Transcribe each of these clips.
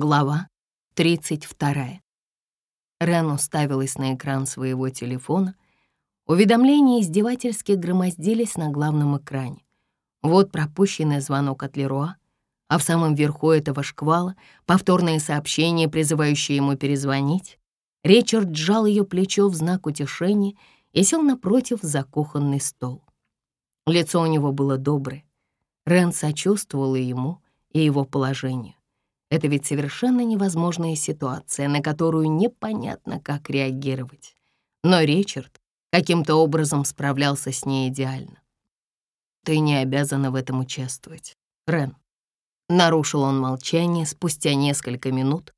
Глава 32. Рен уставилась на экран своего телефона. Уведомления издевательски громоздились на главном экране. Вот пропущенный звонок от Леруа, а в самом верху этого шквала повторное сообщение, призывающее ему перезвонить. Ричард сжал ее плечо в знак утешения и сел напротив за кухонный стол. Лицо у него было доброе. Рен сочувствовала ему и его положению. Это ведь совершенно невозможная ситуация, на которую непонятно, как реагировать. Но Ричард каким-то образом справлялся с ней идеально. «Ты не обязана в этом участвовать, Рен». Нарушил он молчание спустя несколько минут.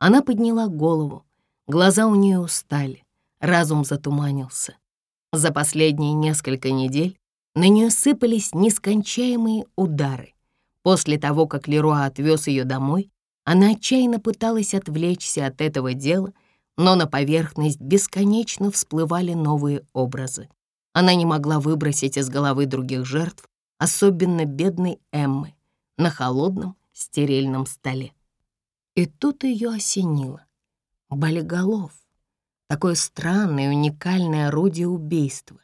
Она подняла голову, глаза у нее устали, разум затуманился. За последние несколько недель на нее сыпались нескончаемые удары. После того, как Леруа отвез ее домой, она отчаянно пыталась отвлечься от этого дела, но на поверхность бесконечно всплывали новые образы. Она не могла выбросить из головы других жертв, особенно бедной Эммы, на холодном стерильном столе. И тут ее осенило. Болеголов. Такое странное уникальное орудие убийства.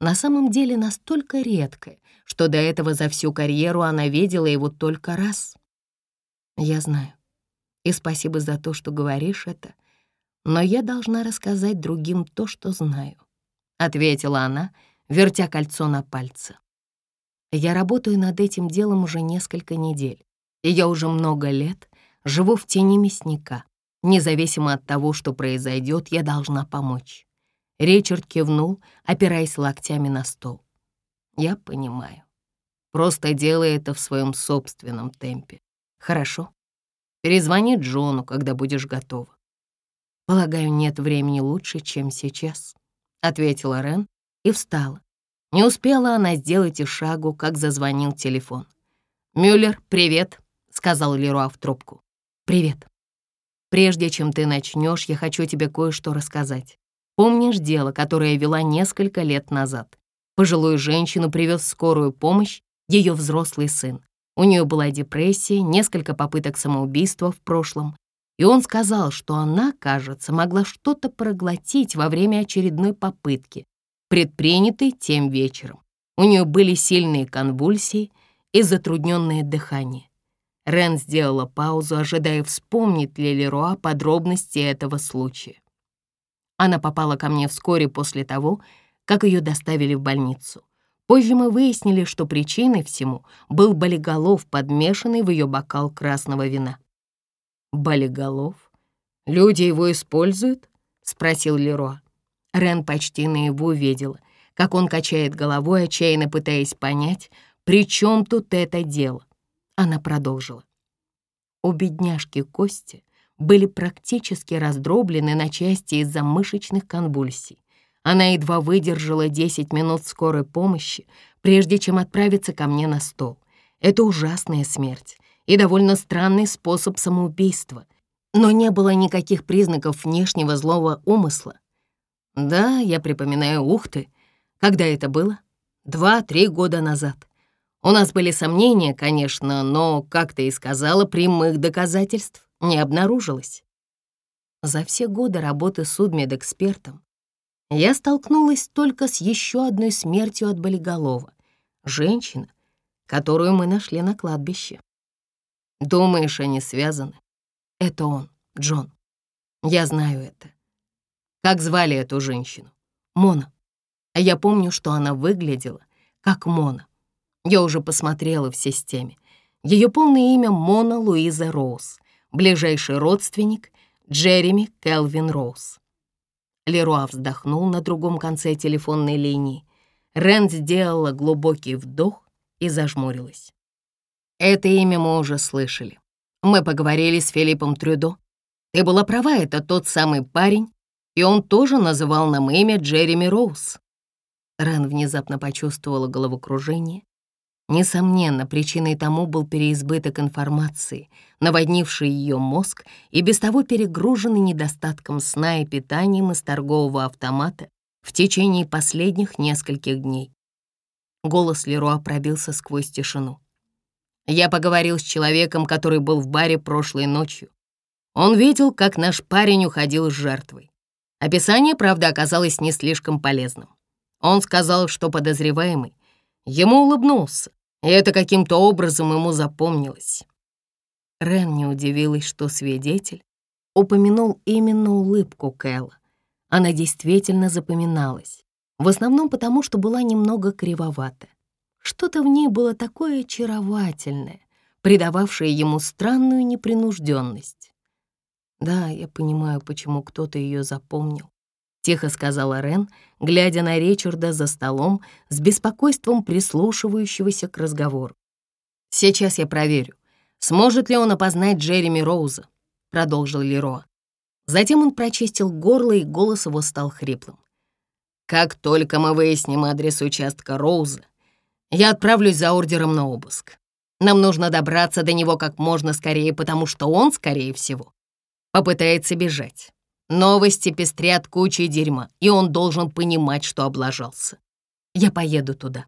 На самом деле настолько редкое, что до этого за всю карьеру она видела его только раз. Я знаю. И спасибо за то, что говоришь это, но я должна рассказать другим то, что знаю, — ответила она, вертя кольцо на пальце. Я работаю над этим делом уже несколько недель, и я уже много лет живу в тени мясника. Независимо от того, что произойдет, я должна помочь. Ричард кивнул, опираясь локтями на стол. Я понимаю. Просто делай это в своем собственном темпе. Хорошо? Перезвони Джону, когда будешь готова. Полагаю, нет времени лучше, чем сейчас, ответила Рен и встала. Не успела она сделать и шагу, как зазвонил телефон. «Мюллер, привет», — сказал Леруа в трубку. «Привет. Прежде чем ты начнешь, я хочу тебе кое-что рассказать. Помнишь дело, которое я вела несколько лет назад? Пожилую женщину привез в скорую помощь ее взрослый сын. У нее была депрессия, несколько попыток самоубийства в прошлом, и он сказал, что она, кажется, могла что-то проглотить во время очередной попытки, предпринятой тем вечером. У нее были сильные конвульсии и затрудненное дыхание. Рен сделала паузу, ожидая, вспомнить ли Леруа подробности этого случая. Она попала ко мне вскоре после того, как ее доставили в больницу. Позже мы выяснили, что причиной всему был болиголов, подмешанный в ее бокал красного вина. «Болиголов? Люди его используют?» — спросил Леруа. Рен почти наяву видела, как он качает головой, отчаянно пытаясь понять, при чем тут это дело. Она продолжила. У бедняжки кости были практически раздроблены на части из-за мышечных конвульсий. Она едва выдержала 10 минут скорой помощи, прежде чем отправиться ко мне на стол. Это ужасная смерть и довольно странный способ самоубийства. Но не было никаких признаков внешнего злого умысла. Да, я припоминаю, ух ты, когда это было? Два-три года назад. У нас были сомнения, конечно, но, как ты и сказала, прямых доказательств не обнаружилось. За все годы работы судмедэкспертом я столкнулась только с еще одной смертью от болиголова. Женщина, которую мы нашли на кладбище. Думаешь, они связаны? Это он, Джон. Я знаю это. Как звали эту женщину? Мона. А я помню, что она выглядела как Мона. Я уже посмотрела в системе. Ее полное имя Мона Луиза Роуз, ближайший родственник Джереми Келвин Роуз. Леруа вздохнул на другом конце телефонной линии. Рен сделала глубокий вдох и зажмурилась. «Это имя мы уже слышали. Мы поговорили с Филиппом Трюдо. Ты была права, это тот самый парень, и он тоже называл нам имя Джереми Роуз». Рен внезапно почувствовала головокружение Несомненно, причиной тому был переизбыток информации, наводнивший ее мозг и без того перегруженный недостатком сна и питанием из торгового автомата в течение последних нескольких дней. Голос Леруа пробился сквозь тишину. «Я поговорил с человеком, который был в баре прошлой ночью. Он видел, как наш парень уходил с жертвой. Описание, правда, оказалось не слишком полезным. Он сказал, что подозреваемый ему улыбнулся, и это каким-то образом ему запомнилось. Рен не удивилась, что свидетель упомянул именно улыбку Кэлла. Она действительно запоминалась, в основном потому, что была немного кривовата. Что-то в ней было такое очаровательное, придававшее ему странную непринужденность. «Да, я понимаю, почему кто-то ее запомнил», — тихо сказала Рен, глядя на Ричарда за столом с беспокойством прислушивающегося к разговору. «Сейчас я проверю, сможет ли он опознать Джереми Роуза», — продолжил Леро. Затем он прочистил горло, и голос его стал хриплым. «Как только мы выясним адрес участка Роуза, я отправлюсь за ордером на обыск. Нам нужно добраться до него как можно скорее, потому что он, скорее всего, попытается бежать. Новости пестрят кучей дерьма, и он должен понимать, что облажался. Я поеду туда.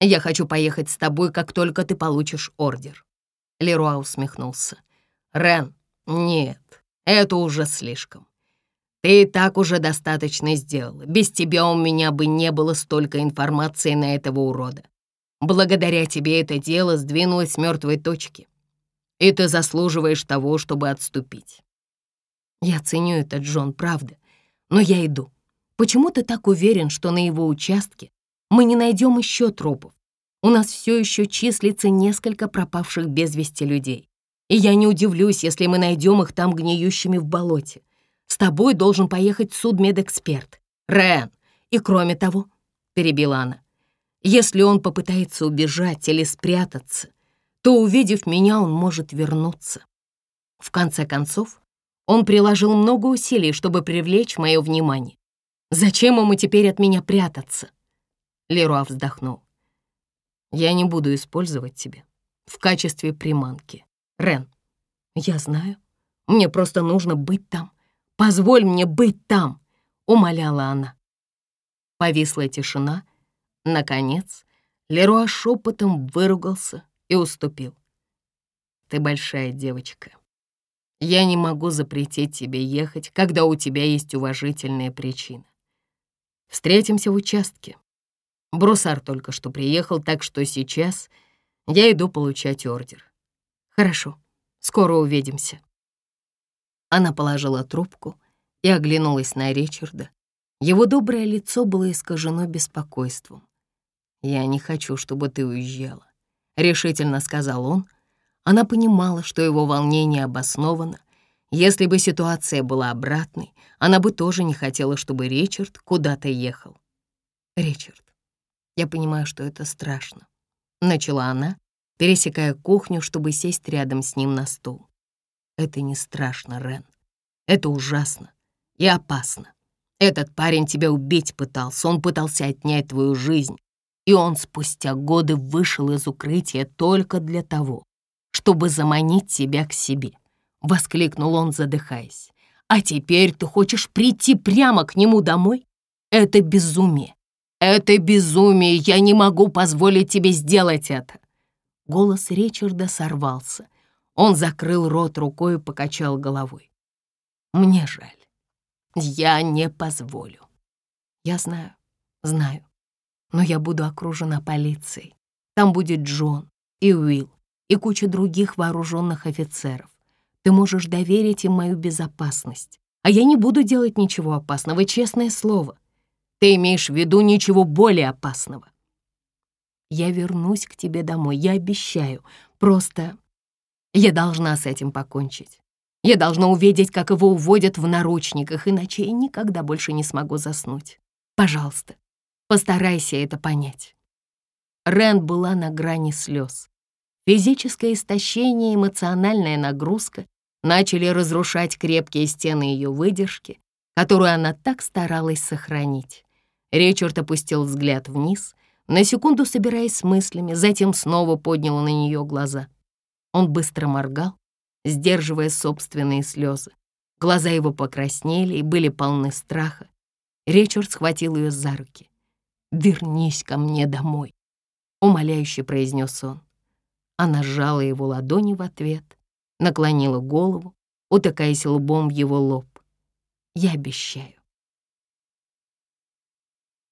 Я хочу поехать с тобой, как только ты получишь ордер». Леруа усмехнулся. «Рен, нет, это уже слишком. Ты и так уже достаточно сделала. Без тебя у меня бы не было столько информации на этого урода. Благодаря тебе это дело сдвинулось с мертвой точки, и ты заслуживаешь того, чтобы отступить. Я ценю это, Джон, правда. Но я иду. Почему ты так уверен, что на его участке мы не найдем еще трупов? У нас все еще числится несколько пропавших без вести людей. И я не удивлюсь, если мы найдем их там гниющими в болоте. С тобой должен поехать судмедэксперт. Рен. И кроме того, — перебила она, — если он попытается убежать или спрятаться, то, увидев меня, он может вернуться. В конце концов, он приложил много усилий, чтобы привлечь мое внимание. Зачем ему теперь от меня прятаться? Леруа вздохнул. Я не буду использовать тебя в качестве приманки. Рен, я знаю. Мне просто нужно быть там. Позволь мне быть там, умоляла она. Повисла тишина. Наконец, Леруа шепотом выругался и уступил. Ты большая девочка. Я не могу запретить тебе ехать, когда у тебя есть уважительная причина. Встретимся в участке. Брусар только что приехал, так что сейчас я иду получать ордер. Хорошо, скоро увидимся. Она положила трубку и оглянулась на Ричарда. Его доброе лицо было искажено беспокойством. «Я не хочу, чтобы ты уезжала», — решительно сказал он, она понимала, что его волнение обосновано. Если бы ситуация была обратной, она бы тоже не хотела, чтобы Ричард куда-то ехал. «Ричард, я понимаю, что это страшно», — начала она, пересекая кухню, чтобы сесть рядом с ним на стул. «Это не страшно, Рен. Это ужасно и опасно. Этот парень тебя убить пытался, он пытался отнять твою жизнь, и он спустя годы вышел из укрытия только для того, чтобы заманить тебя к себе», — воскликнул он, задыхаясь. «А теперь ты хочешь прийти прямо к нему домой? Это безумие! Это безумие! Я не могу позволить тебе сделать это!» Голос Ричарда сорвался. Он закрыл рот рукой и покачал головой. «Мне жаль. Я не позволю. Я знаю, знаю. Но я буду окружена полицией. Там будет Джон и Уилл и куча других вооруженных офицеров. Ты можешь доверить им мою безопасность. А я не буду делать ничего опасного, честное слово. Ты имеешь в виду ничего более опасного. Я вернусь к тебе домой, я обещаю. Просто я должна с этим покончить. Я должна увидеть, как его уводят в наручниках, иначе я никогда больше не смогу заснуть. Пожалуйста, постарайся это понять. Рэнд была на грани слез. Физическое истощение эмоциональная нагрузка начали разрушать крепкие стены ее выдержки, которую она так старалась сохранить. Ричард опустил взгляд вниз, на секунду собираясь с мыслями, затем снова поднял на нее глаза. Он быстро моргал, сдерживая собственные слезы. Глаза его покраснели и были полны страха. Ричард схватил ее за руки. «Вернись ко мне домой», — умоляюще произнес он. Она сжала его ладони в ответ, наклонила голову утыкаясь лбом в его лоб. «Я обещаю».